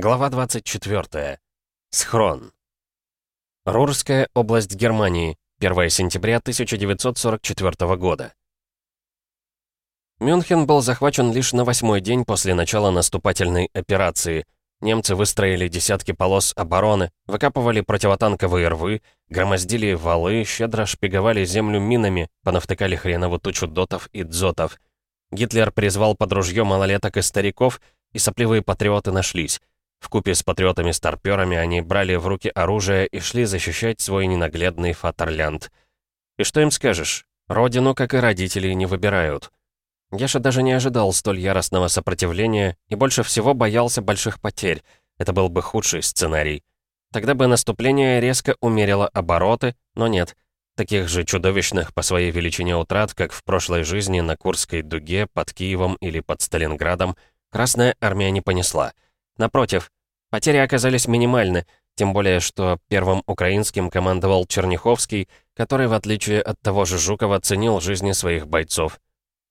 Глава 24. Схрон. Рурская область Германии. 1 сентября 1944 года. Мюнхен был захвачен лишь на восьмой день после начала наступательной операции. Немцы выстроили десятки полос обороны, выкапывали противотанковые рвы, громоздили валы, щедро шпиговали землю минами, понавтыкали хренову тучу дотов и дзотов. Гитлер призвал под ружье малолеток и стариков, и сопливые патриоты нашлись. Вкупе с патриотами-старпёрами они брали в руки оружие и шли защищать свой ненаглядный Фатерлянд. И что им скажешь? Родину, как и родители, не выбирают. Яша даже не ожидал столь яростного сопротивления и больше всего боялся больших потерь. Это был бы худший сценарий. Тогда бы наступление резко умерило обороты, но нет. Таких же чудовищных по своей величине утрат, как в прошлой жизни на Курской дуге, под Киевом или под Сталинградом, Красная армия не понесла — Напротив, потери оказались минимальны, тем более, что первым украинским командовал Черняховский, который, в отличие от того же Жукова, ценил жизни своих бойцов.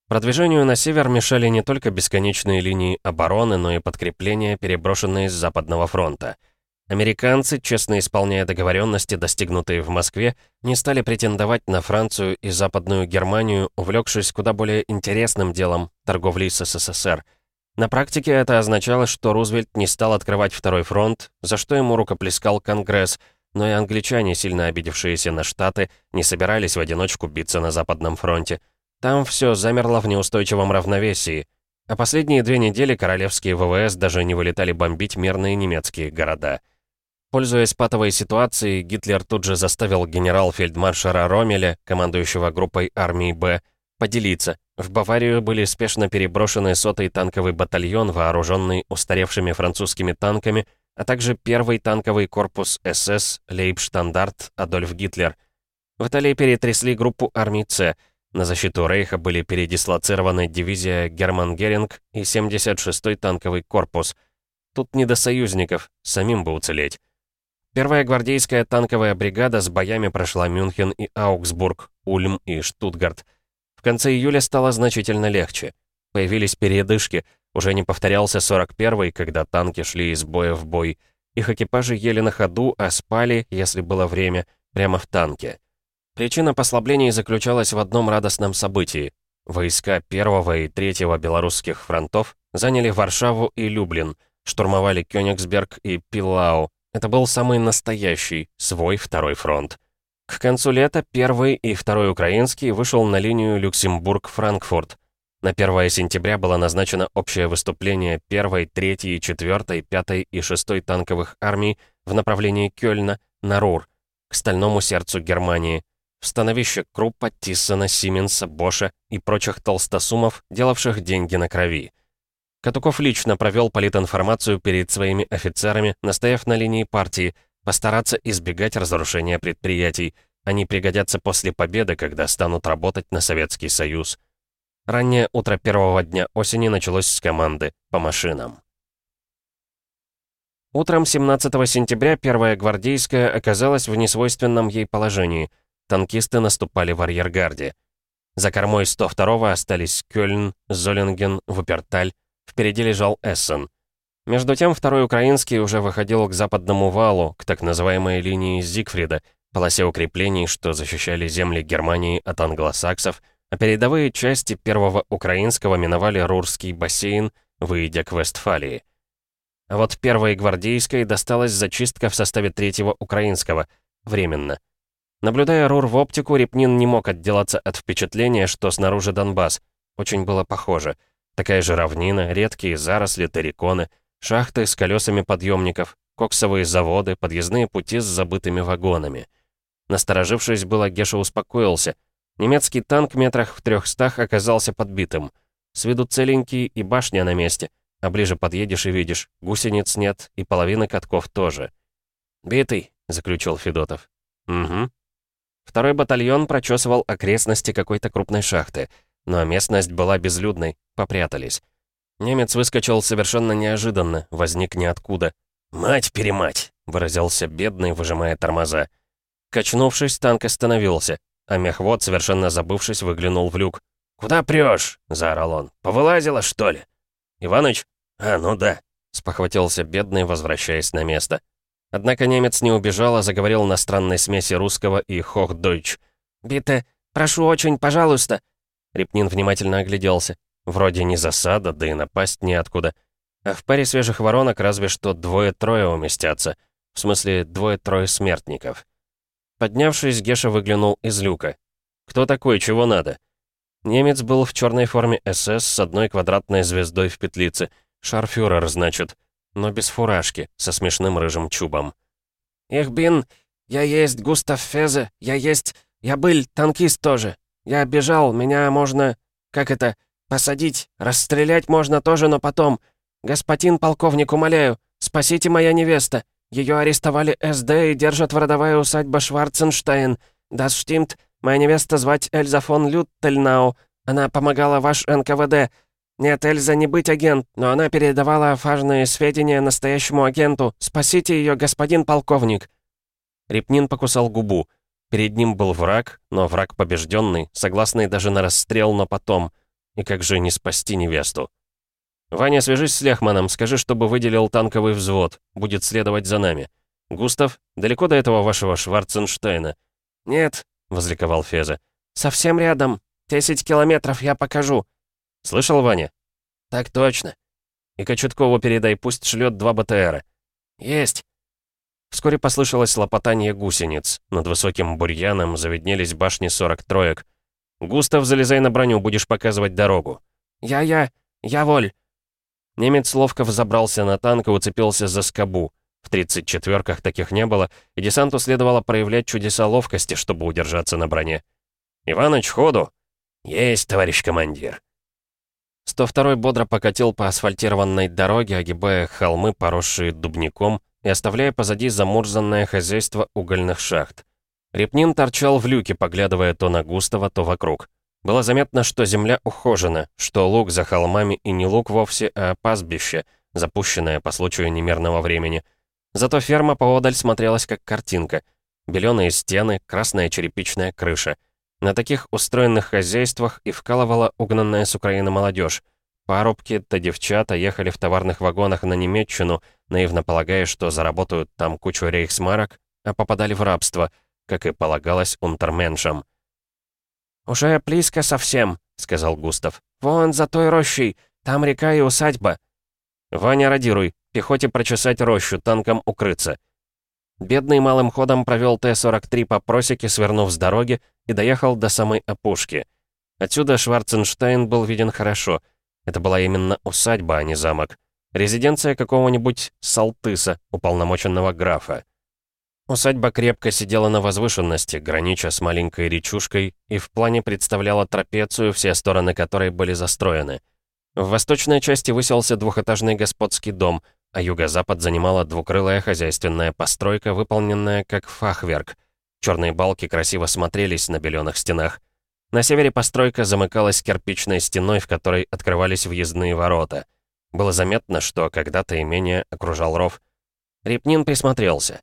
Продвижению на север мешали не только бесконечные линии обороны, но и подкрепления, переброшенные с Западного фронта. Американцы, честно исполняя договоренности, достигнутые в Москве, не стали претендовать на Францию и Западную Германию, увлекшись куда более интересным делом – торговлей с СССР – на практике это означало, что Рузвельт не стал открывать второй фронт, за что ему рукоплескал Конгресс, но и англичане, сильно обидевшиеся на Штаты, не собирались в одиночку биться на Западном фронте. Там все замерло в неустойчивом равновесии. А последние две недели королевские ВВС даже не вылетали бомбить мирные немецкие города. Пользуясь патовой ситуацией, Гитлер тут же заставил генерал-фельдмаршера Ромеля, командующего группой армии «Б», поделиться, в Баварию были спешно переброшены сотый танковый батальон, вооруженный устаревшими французскими танками, а также первый танковый корпус СС Лейбштандарт Адольф Гитлер. В Италии перетрясли группу армий С. На защиту Рейха были передислоцированы дивизия Герман Геринг и 76-й танковый корпус. Тут не до союзников, самим бы уцелеть. Первая гвардейская танковая бригада с боями прошла Мюнхен и Аугсбург, Ульм и Штутгарт – в конце июля стало значительно легче. Появились передышки, уже не повторялся 41-й, когда танки шли из боя в бой. Их экипажи ели на ходу, а спали, если было время, прямо в танке. Причина послаблений заключалась в одном радостном событии. Войска первого и третьего белорусских фронтов заняли Варшаву и Люблин, штурмовали Кёнигсберг и Пилау. Это был самый настоящий, свой второй фронт. К концу лета первый и второй украинский вышел на линию Люксембург-Франкфурт. На 1 сентября было назначено общее выступление 1, 3, 4, 5 и 6 танковых армий в направлении Кёльна на Рур, к стальному сердцу Германии, в становище Круппа, Тиссона, Сименса, Боша и прочих толстосумов, делавших деньги на крови. Катуков лично провел политинформацию перед своими офицерами, настояв на линии партии – Постараться избегать разрушения предприятий. Они пригодятся после победы, когда станут работать на Советский Союз. Раннее утро первого дня осени началось с команды «По машинам». Утром 17 сентября первая гвардейская оказалась в несвойственном ей положении. Танкисты наступали в арьергарде. За кормой 102-го остались Кёльн, Золинген, Вуперталь. Впереди лежал Эссен. Между тем, второй украинский уже выходил к западному валу, к так называемой линии Зигфрида, полосе укреплений, что защищали земли Германии от англосаксов, а передовые части первого украинского миновали Рурский бассейн, выйдя к Вестфалии. А вот первой гвардейской досталась зачистка в составе третьего украинского, временно. Наблюдая Рур в оптику, Репнин не мог отделаться от впечатления, что снаружи Донбасс. Очень было похоже. Такая же равнина, редкие заросли, терриконы — Шахты с колесами подъемников, коксовые заводы, подъездные пути с забытыми вагонами. Насторожившись было, Геша успокоился. Немецкий танк метрах в трехстах оказался подбитым. С виду целенький и башня на месте, а ближе подъедешь и видишь, гусениц нет и половины катков тоже. «Битый», — заключил Федотов. «Угу». Второй батальон прочесывал окрестности какой-то крупной шахты, но местность была безлюдной, попрятались. Немец выскочил совершенно неожиданно, возник ниоткуда. «Мать-перемать!» — выразился бедный, выжимая тормоза. Качнувшись, танк остановился, а мехвод, совершенно забывшись, выглянул в люк. «Куда прешь?» — заорал он. «Повылазила, что ли?» «Иваныч?» «А, ну да. — спохватился бедный, возвращаясь на место. Однако немец не убежал, а заговорил на странной смеси русского и хох-дойч. «Бите, прошу очень, пожалуйста!» Репнин внимательно огляделся. Вроде не засада, да и напасть неоткуда. А в паре свежих воронок разве что двое-трое уместятся. В смысле, двое-трое смертников. Поднявшись, Геша выглянул из люка. «Кто такой? Чего надо?» Немец был в черной форме СС с одной квадратной звездой в петлице. Шарфюрер, значит. Но без фуражки, со смешным рыжим чубом. «Их бин, я есть Густав Фезе, я есть... Я был танкист тоже. Я бежал, меня можно... Как это? Посадить, расстрелять можно тоже, но потом. Господин полковник, умоляю, спасите моя невеста. Ее арестовали СД и держат в родовая усадьба Шварценштейн. Das stimmt. Моя невеста звать Эльза фон Люттельнау. Она помогала ваш НКВД. Нет, Эльза не быть агент, но она передавала важные сведения настоящему агенту. Спасите ее, господин полковник». Репнин покусал губу. Перед ним был враг, но враг побежденный, согласный даже на расстрел, но потом. И как же не спасти невесту? «Ваня, свяжись с Лехманом, скажи, чтобы выделил танковый взвод. Будет следовать за нами. Густав, далеко до этого вашего Шварценштейна?» «Нет», — возликовал Феза. «Совсем рядом. Десять километров я покажу». «Слышал, Ваня?» «Так точно». «И Кочеткову передай, пусть шлет два БТРа». «Есть». Вскоре послышалось лопотание гусениц. Над высоким бурьяном заведнелись башни 40 троек. «Густав, залезай на броню, будешь показывать дорогу». «Я-я, я воль». Немец ловко взобрался на танк и уцепился за скобу. В 34-ках таких не было, и десанту следовало проявлять чудеса ловкости, чтобы удержаться на броне. «Иваныч, ходу!» «Есть, товарищ командир!» 102-й бодро покатил по асфальтированной дороге, огибая холмы, поросшие дубником, и оставляя позади замурзанное хозяйство угольных шахт. Репнин торчал в люке, поглядывая то на Густава, то вокруг. Было заметно, что земля ухожена, что луг за холмами и не луг вовсе, а пастбище, запущенное по случаю немерного времени. Зато ферма поодаль смотрелась как картинка. Беленые стены, красная черепичная крыша. На таких устроенных хозяйствах и вкалывала угнанная с Украины молодежь. Парубки-то девчата ехали в товарных вагонах на Немеччину, наивно полагая, что заработают там кучу рейхсмарок, а попадали в рабство, как и полагалось унтерменшам. «Уже близко совсем», — сказал Густав. «Вон за той рощей, там река и усадьба». «Ваня, радируй, пехоте прочесать рощу, танком укрыться». Бедный малым ходом провел Т-43 по просеке, свернув с дороги, и доехал до самой опушки. Отсюда Шварценштейн был виден хорошо — это была именно усадьба, а не замок. Резиденция какого-нибудь Салтыса, уполномоченного графа. Усадьба крепко сидела на возвышенности, гранича с маленькой речушкой, и в плане представляла трапецию, все стороны которой были застроены. В восточной части выселся двухэтажный господский дом, а юго-запад занимала двукрылая хозяйственная постройка, выполненная как фахверк. Черные балки красиво смотрелись на беленых стенах. На севере постройка замыкалась кирпичной стеной, в которой открывались въездные ворота. Было заметно, что когда-то имение окружал ров. Репнин присмотрелся.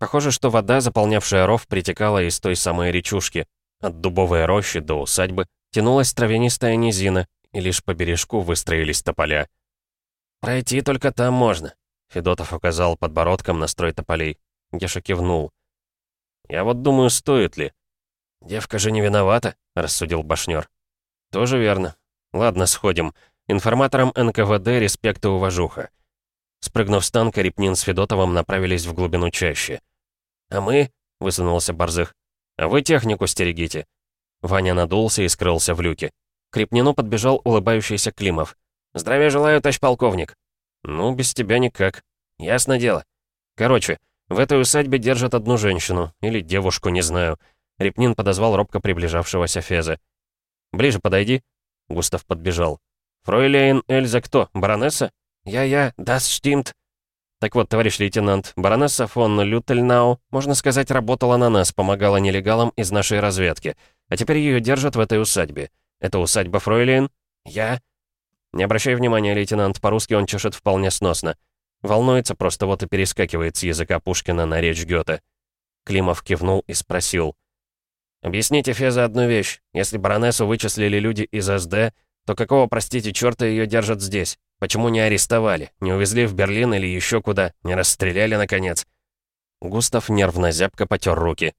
Похоже, что вода, заполнявшая ров, притекала из той самой речушки. От дубовой рощи до усадьбы тянулась травянистая низина, и лишь по бережку выстроились тополя. «Пройти только там можно», — Федотов указал подбородком на строй тополей. Геша кивнул. «Я вот думаю, стоит ли?» «Девка же не виновата», — рассудил Башнёр. «Тоже верно. Ладно, сходим. Информаторам НКВД респект и уважуха». Спрыгнув с танка, Репнин с Федотовым направились в глубину чаще. «А мы?» — высунулся Борзых. «А вы технику стерегите». Ваня надулся и скрылся в люке. К Репнину подбежал улыбающийся Климов. «Здравия желаю, товарищ полковник». «Ну, без тебя никак. Ясно дело. Короче, в этой усадьбе держат одну женщину, или девушку, не знаю. Репнин подозвал робко приближавшегося Феза. «Ближе подойди». Густав подбежал. «Фройлейн Эльза кто? Баронесса?» «Я-я, das stimmt». «Так вот, товарищ лейтенант, баронесса фон Лютельнау, можно сказать, работала на нас, помогала нелегалам из нашей разведки. А теперь ее держат в этой усадьбе. Это усадьба Фройлейн?» «Я?» «Не обращай внимания, лейтенант, по-русски он чешет вполне сносно. Волнуется просто, вот и перескакивает с языка Пушкина на речь Гёте». Климов кивнул и спросил. «Объясните Феза одну вещь. Если баронессу вычислили люди из СД, то какого, простите, черта ее держат здесь? Почему не арестовали? Не увезли в Берлин или еще куда? Не расстреляли, наконец?» Густав нервно зябко потер руки.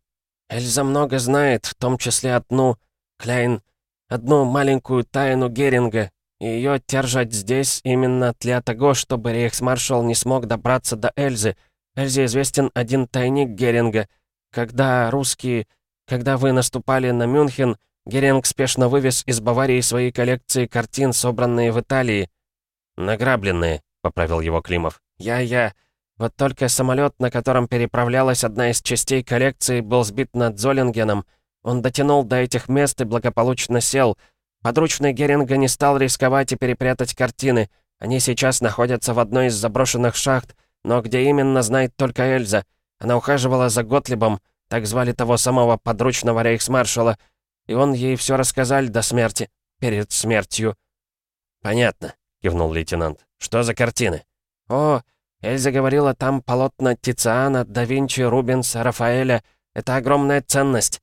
«Эльза много знает, в том числе одну, Кляйн, одну маленькую тайну Геринга, и ее держать здесь именно для того, чтобы рейхсмаршал не смог добраться до Эльзы. Эльзе известен один тайник Геринга. Когда русские... Когда вы наступали на Мюнхен, Геринг спешно вывез из Баварии свои коллекции картин, собранные в Италии. «Награбленные», — поправил его Климов. «Я-я. Вот только самолет, на котором переправлялась одна из частей коллекции, был сбит над Золингеном. Он дотянул до этих мест и благополучно сел. Подручный Геринга не стал рисковать и перепрятать картины. Они сейчас находятся в одной из заброшенных шахт, но где именно, знает только Эльза. Она ухаживала за Готлибом, так звали того самого подручного рейхсмаршала, и он ей все рассказал до смерти, перед смертью. «Понятно», — кивнул лейтенант. «Что за картины?» «О, Эльза говорила, там полотна Тициана, да Винчи, Рубенса, Рафаэля. Это огромная ценность».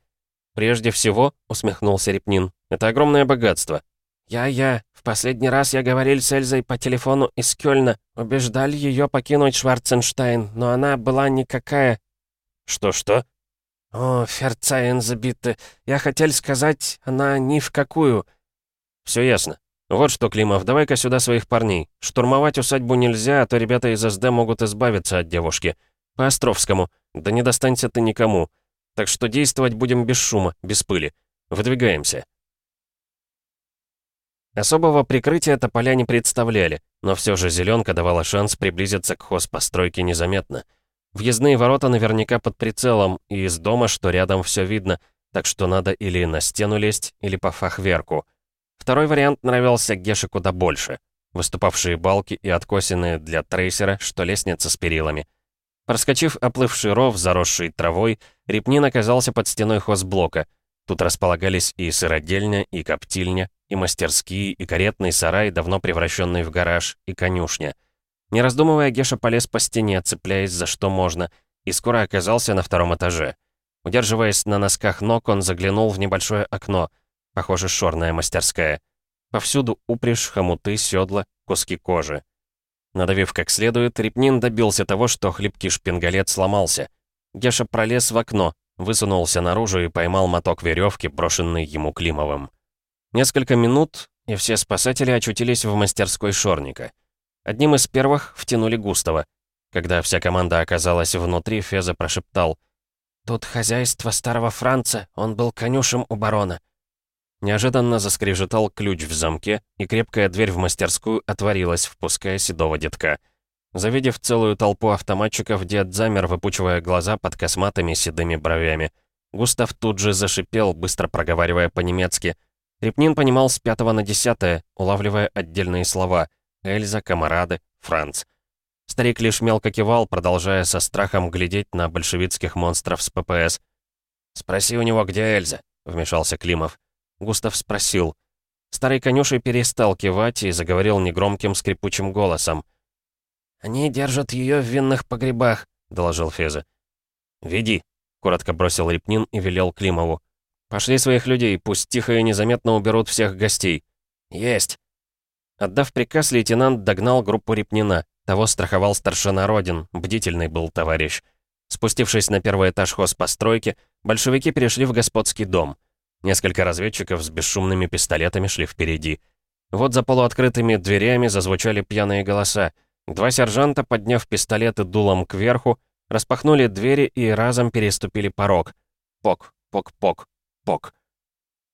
«Прежде всего», — усмехнулся Репнин, — «это огромное богатство». «Я-я. В последний раз я говорил с Эльзой по телефону из Кёльна. Убеждали ее покинуть Шварценштайн, но она была никакая». «Что-что?» «О, Ферцайн забиты. Я хотел сказать, она ни в какую». «Все ясно. «Вот что, Климов, давай-ка сюда своих парней. Штурмовать усадьбу нельзя, а то ребята из СД могут избавиться от девушки. По Островскому. Да не достанься ты никому. Так что действовать будем без шума, без пыли. Выдвигаемся». Особого прикрытия тополя не представляли, но все же зеленка давала шанс приблизиться к хозпостройке незаметно. Въездные ворота наверняка под прицелом, и из дома, что рядом, все видно, так что надо или на стену лезть, или по фахверку. Второй вариант нравился Геше куда больше. Выступавшие балки и откосины для трейсера, что лестница с перилами. Проскочив оплывший ров, заросший травой, Репнин оказался под стеной хозблока. Тут располагались и сыродельня, и коптильня, и мастерские, и каретный сарай, давно превращенный в гараж, и конюшня. Не раздумывая, Геша полез по стене, цепляясь за что можно, и скоро оказался на втором этаже. Удерживаясь на носках ног, он заглянул в небольшое окно — Похоже, шорная мастерская. Повсюду упряжь, хомуты, седла, куски кожи. Надавив как следует, Репнин добился того, что хлипкий шпингалет сломался. Геша пролез в окно, высунулся наружу и поймал моток веревки, брошенный ему Климовым. Несколько минут, и все спасатели очутились в мастерской Шорника. Одним из первых втянули Густава. Когда вся команда оказалась внутри, Феза прошептал. «Тут хозяйство старого Франца, он был конюшем у барона. Неожиданно заскрежетал ключ в замке, и крепкая дверь в мастерскую отворилась, впуская седого детка. Завидев целую толпу автоматчиков, дед замер, выпучивая глаза под косматыми седыми бровями. Густав тут же зашипел, быстро проговаривая по-немецки. Репнин понимал с пятого на десятое, улавливая отдельные слова. Эльза, Камарады, Франц. Старик лишь мелко кивал, продолжая со страхом глядеть на большевистских монстров с ППС. «Спроси у него, где Эльза?» — вмешался Климов. Густав спросил. Старый конюшей перестал кивать и заговорил негромким скрипучим голосом. «Они держат ее в винных погребах», — доложил Феза. «Веди», — коротко бросил Репнин и велел Климову. «Пошли своих людей, пусть тихо и незаметно уберут всех гостей». «Есть». Отдав приказ, лейтенант догнал группу Репнина. Того страховал старшина Родин, бдительный был товарищ. Спустившись на первый этаж хозпостройки, большевики перешли в господский дом — Несколько разведчиков с бесшумными пистолетами шли впереди. Вот за полуоткрытыми дверями зазвучали пьяные голоса. Два сержанта, подняв пистолеты дулом кверху, распахнули двери и разом переступили порог. Пок, пок-пок, пок.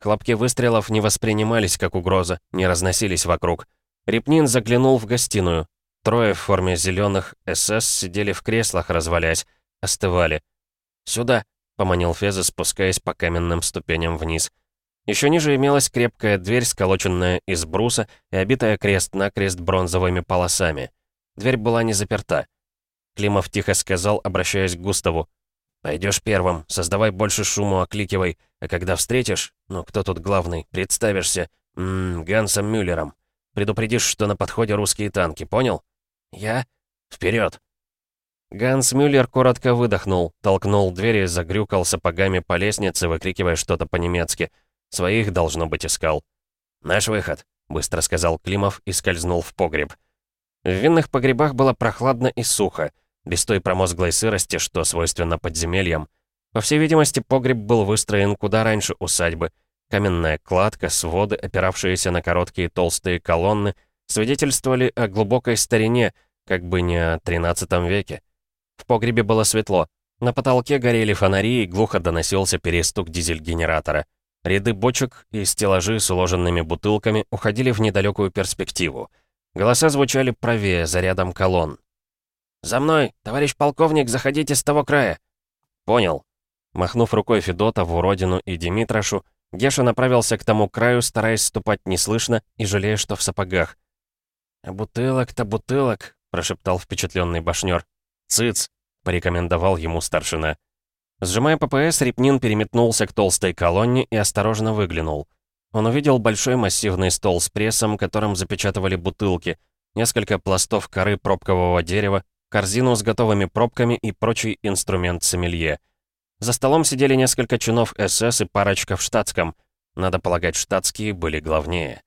Хлопки выстрелов не воспринимались как угроза, не разносились вокруг. Репнин заглянул в гостиную. Трое в форме зеленых СС сидели в креслах, развалясь, остывали. «Сюда!» — поманил Феза, спускаясь по каменным ступеням вниз. Еще ниже имелась крепкая дверь, сколоченная из бруса и обитая крест-накрест бронзовыми полосами. Дверь была не заперта. Климов тихо сказал, обращаясь к Густаву. «Пойдешь первым, создавай больше шуму, окликивай, а когда встретишь, ну кто тут главный, представишься, м -м, Гансом Мюллером. Предупредишь, что на подходе русские танки, понял?» «Я?» «Вперед!» Ганс Мюллер коротко выдохнул, толкнул дверь и загрюкал сапогами по лестнице, выкрикивая что-то по-немецки. Своих, должно быть, искал. «Наш выход», — быстро сказал Климов и скользнул в погреб. В винных погребах было прохладно и сухо, без той промозглой сырости, что свойственно подземельям. По всей видимости, погреб был выстроен куда раньше усадьбы. Каменная кладка, своды, опиравшиеся на короткие толстые колонны, свидетельствовали о глубокой старине, как бы не о 13 веке. В погребе было светло. На потолке горели фонари и глухо доносился перестук дизель-генератора. Ряды бочек и стеллажи с уложенными бутылками уходили в недалекую перспективу. Голоса звучали правее, за рядом колонн. «За мной! Товарищ полковник, заходите с того края!» «Понял». Махнув рукой Федота, Уродину и Димитрошу, Геша направился к тому краю, стараясь ступать неслышно и жалея, что в сапогах. «А бутылок-то бутылок», — прошептал впечатленный башнёр. «Цыц», — порекомендовал ему старшина. Сжимая ППС, Репнин переметнулся к толстой колонне и осторожно выглянул. Он увидел большой массивный стол с прессом, которым запечатывали бутылки, несколько пластов коры пробкового дерева, корзину с готовыми пробками и прочий инструмент сомелье — за столом сидели несколько чинов СС и парочка в штатском. Надо полагать, штатские были главнее.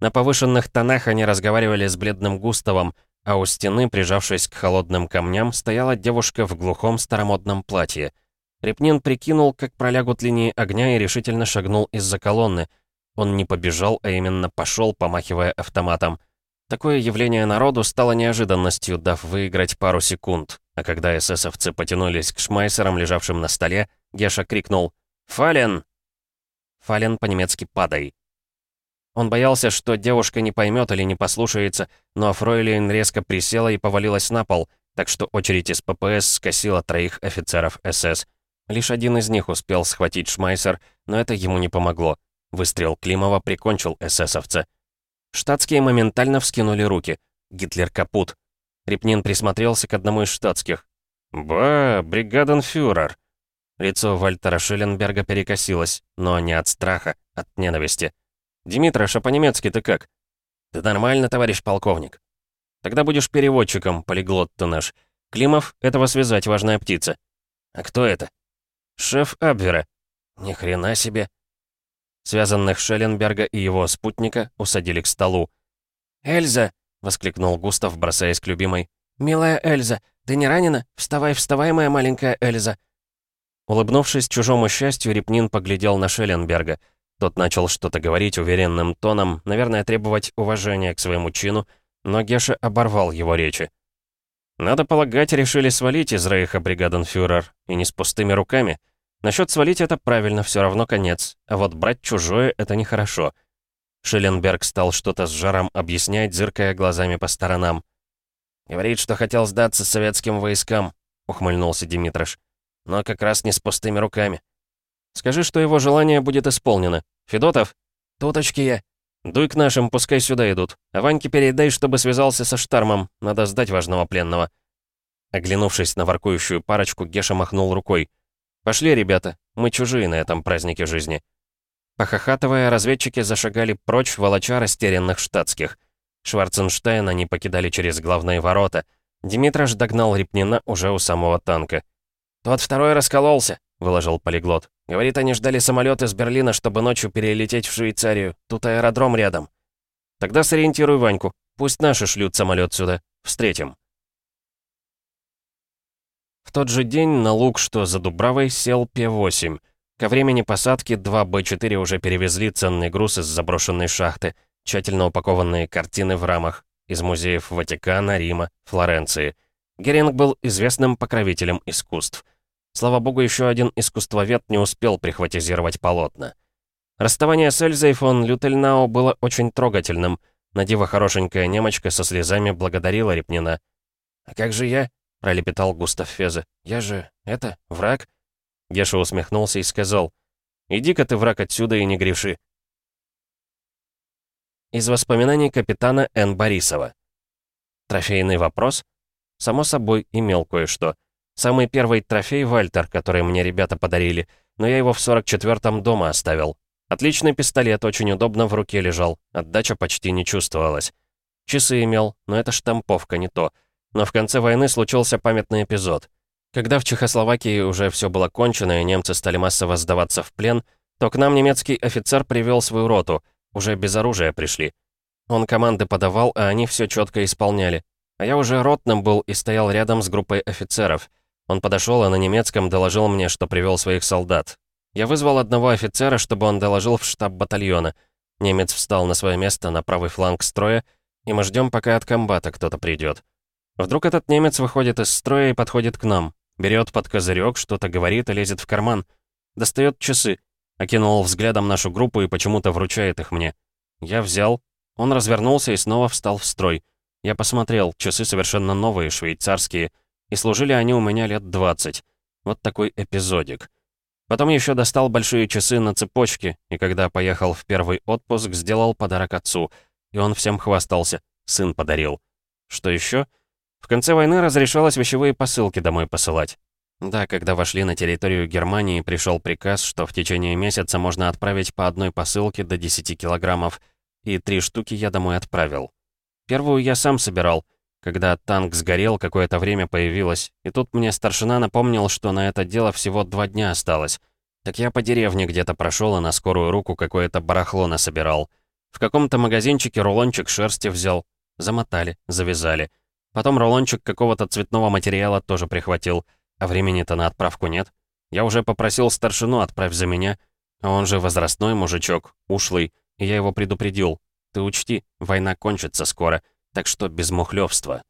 На повышенных тонах они разговаривали с бледным Густавом, а у стены, прижавшись к холодным камням, стояла девушка в глухом старомодном платье. Репнин прикинул, как пролягут линии огня и решительно шагнул из-за колонны. Он не побежал, а именно пошел, помахивая автоматом. Такое явление народу стало неожиданностью, дав выиграть пару секунд. А когда эсэсовцы потянулись к шмайсерам, лежавшим на столе, Геша крикнул «Фален!». «Фален» по-немецки «падай». Он боялся, что девушка не поймет или не послушается, но Фройлейн резко присела и повалилась на пол, так что очередь из ППС скосила троих офицеров СС. Лишь один из них успел схватить Шмайсер, но это ему не помогло. Выстрел Климова прикончил эсэсовца. Штатские моментально вскинули руки. Гитлер капут. Репнин присмотрелся к одному из штатских. «Ба, бригаденфюрер!» Лицо Вальтера Шелленберга перекосилось, но не от страха, от ненависти. «Димитрош, а по-немецки ты как?» «Ты нормально, товарищ полковник?» «Тогда будешь переводчиком, полиглот ты наш. Климов, этого связать, важная птица». «А кто это?» «Шеф Абвера». «Ни хрена себе». Связанных Шелленберга и его спутника усадили к столу. «Эльза!» — воскликнул Густав, бросаясь к любимой. «Милая Эльза, ты не ранена? Вставай, вставай, моя маленькая Эльза!» Улыбнувшись чужому счастью, Репнин поглядел на Шелленберга. Тот начал что-то говорить уверенным тоном, наверное, требовать уважения к своему чину, но Геша оборвал его речи. «Надо полагать, решили свалить из Рейха, бригаденфюрер, и не с пустыми руками. Насчет свалить это правильно, все равно конец. А вот брать чужое — это нехорошо. Шелленберг стал что-то с жаром объяснять, зыркая глазами по сторонам. «Говорит, что хотел сдаться советским войскам», — ухмыльнулся Димитрож. «Но как раз не с пустыми руками». «Скажи, что его желание будет исполнено. Федотов?» «Туточки я». «Дуй к нашим, пускай сюда идут. А Ваньке передай, чтобы связался со Штармом. Надо сдать важного пленного». Оглянувшись на воркующую парочку, Геша махнул рукой. «Пошли, ребята, мы чужие на этом празднике жизни». Похохатывая, разведчики зашагали прочь, волоча растерянных штатских. Шварценштейна не покидали через главные ворота. Димитрош догнал Репнина уже у самого танка. «Тот второй раскололся», — выложил полиглот. «Говорит, они ждали самолет из Берлина, чтобы ночью перелететь в Швейцарию. Тут аэродром рядом». «Тогда сориентируй Ваньку. Пусть наши шлют самолет сюда. Встретим». В тот же день на луг, что за Дубравой, сел П-8. Ко времени посадки два Б-4 уже перевезли ценный груз из заброшенной шахты, тщательно упакованные картины в рамах из музеев Ватикана, Рима, Флоренции. Геринг был известным покровителем искусств. Слава богу, еще один искусствовед не успел прихватизировать полотна. Расставание с Эльзой фон Лютельнау было очень трогательным. Надива хорошенькая немочка со слезами благодарила Репнина. «А как же я?» — пролепетал Густав Фезе. «Я же... это... враг?» Геша усмехнулся и сказал. «Иди-ка ты, враг, отсюда и не греши». Из воспоминаний капитана Н. Борисова. Трофейный вопрос? Само собой, имел кое-что. Самый первый трофей Вальтер, который мне ребята подарили, но я его в 44-м дома оставил. Отличный пистолет, очень удобно в руке лежал, отдача почти не чувствовалась. Часы имел, но это штамповка, не то. Но в конце войны случился памятный эпизод. Когда в Чехословакии уже все было кончено и немцы стали массово сдаваться в плен, то к нам немецкий офицер привел свою роту, уже без оружия пришли. Он команды подавал, а они все четко исполняли. А я уже ротным был и стоял рядом с группой офицеров. Он подошел и на немецком доложил мне, что привел своих солдат. Я вызвал одного офицера, чтобы он доложил в штаб батальона. Немец встал на свое место на правый фланг строя, и мы ждем, пока от комбата кто-то придет. Вдруг этот немец выходит из строя и подходит к нам. Берет под козырек, что-то говорит и лезет в карман. Достает часы. Окинул взглядом нашу группу и почему-то вручает их мне. Я взял. Он развернулся и снова встал в строй. Я посмотрел, часы совершенно новые, швейцарские. И служили они у меня лет 20. Вот такой эпизодик. Потом еще достал большие часы на цепочке, и когда поехал в первый отпуск, сделал подарок отцу. И он всем хвастался. Сын подарил. Что еще? В конце войны разрешалось вещевые посылки домой посылать. Да, когда вошли на территорию Германии, пришел приказ, что в течение месяца можно отправить по одной посылке до 10 килограммов, и три штуки я домой отправил. Первую я сам собирал. Когда танк сгорел, какое-то время появилось, и тут мне старшина напомнил, что на это дело всего два дня осталось. Так я по деревне где-то прошел и на скорую руку какое-то барахло насобирал. В каком-то магазинчике рулончик шерсти взял. Замотали, завязали. Потом рулончик какого-то цветного материала тоже прихватил. А времени-то на отправку нет. Я уже попросил старшину отправь за меня. А он же возрастной мужичок, ушлый. И я его предупредил. Ты учти, война кончится скоро. Так что без мухлёвства.